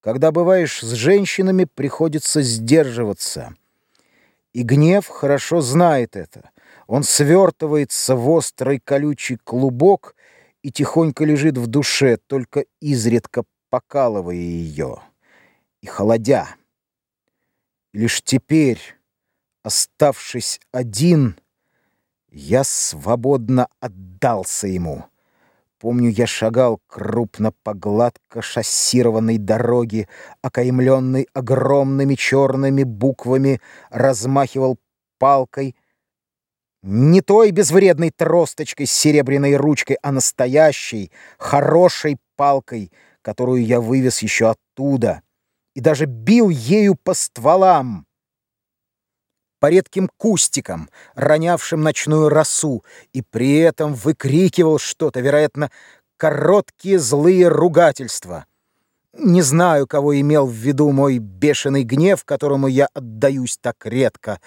Когда бываешь с женщинами, приходится сдерживаться. И гнев хорошо знает это. Он свертывается в острый колючий клубок и тихонько лежит в душе, только изредка покалывая ее и холодя. И лишь теперь, оставшись один, я свободно отдался ему. Помню, я шагал крупно по гладко шоссированной дороге, окаймленной огромными черными буквами, размахивал палкой, не той безвредной тросточкой с серебряной ручкой, а настоящей, хорошей палкой, которую я вывез еще оттуда, и даже бил ею по стволам, по редким кустикам, ронявшим ночную росу, и при этом выкрикивал что-то, вероятно, короткие злые ругательства. Не знаю, кого имел в виду мой бешеный гнев, которому я отдаюсь так редко.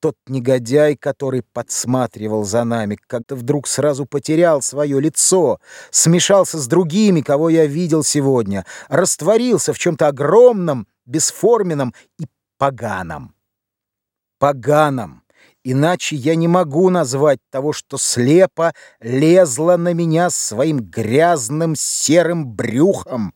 Тот негодяй, который подсматривал за нами, как-то вдруг сразу потерял свое лицо, смешался с другими, кого я видел сегодня, растворился в чем-то огромном, бесформенном и поганом поганом. Иначе я не могу назвать того, что слепо лезло на меня своим грязным серым брюхом,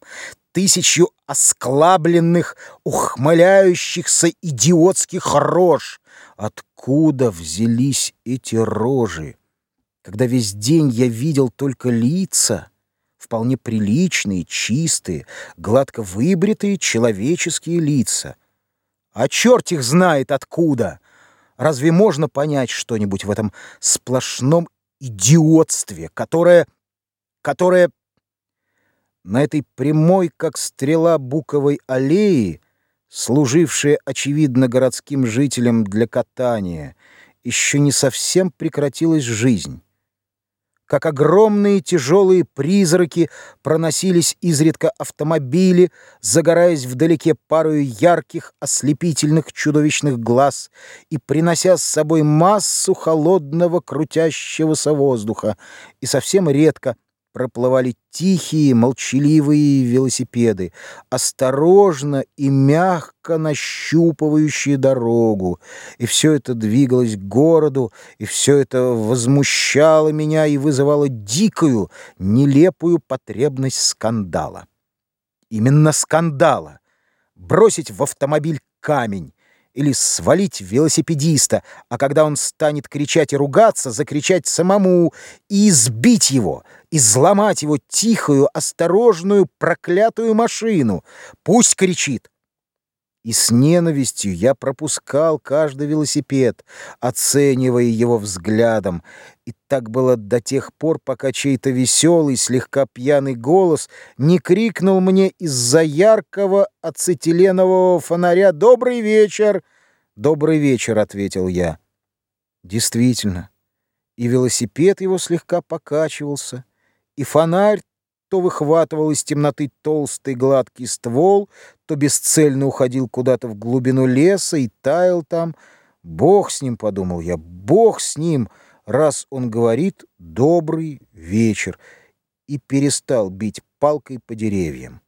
тысячу осклабленных, ухмыляющихся идиотских рож. Откуда взялись эти рожи? Когда весь день я видел только лица, вполне приличные, чистые, гладко выбритые человеческие лица — а черт их знает откуда. Разве можно понять что-нибудь в этом сплошном идиотстве, которое... которое... На этой прямой, как стрела буковой аллеи, служившей, очевидно, городским жителям для катания, еще не совсем прекратилась жизнь как огромные тяжелые призраки проносились изредка автомобили, загораясь вдалеке парою ярких, ослепительных, чудовищных глаз и принося с собой массу холодного крутящегося воздуха, и совсем редко проплывали тихие, молчаливые велосипеды, осторожно и мягко нащупывающие дорогу. И все это двигалось к городу, и все это возмущало меня и вызывало дикую, нелепую потребность скандала. Именно скандала. Бросить в автомобиль камень, или свалить велосипедиста, а когда он станет кричать и ругаться, закричать самому и избить его, изломать его тихую, осторожную, проклятую машину. Пусть кричит. И с ненавистью я пропускал каждый велосипед, оценивая его взглядом. И так было до тех пор, пока чей-то веселый, слегка пьяный голос не крикнул мне из-за яркого ацетиленового фонаря «Добрый вечер!» «Добрый вечер», — ответил я. Действительно, и велосипед его слегка покачивался, и фонарь то выхватывал из темноты толстый гладкий ствол, то бесцельно уходил куда-то в глубину леса и таял там. «Бог с ним», — подумал я, — «Бог с ним», раз он говорит «добрый вечер» и перестал бить палкой по деревьям.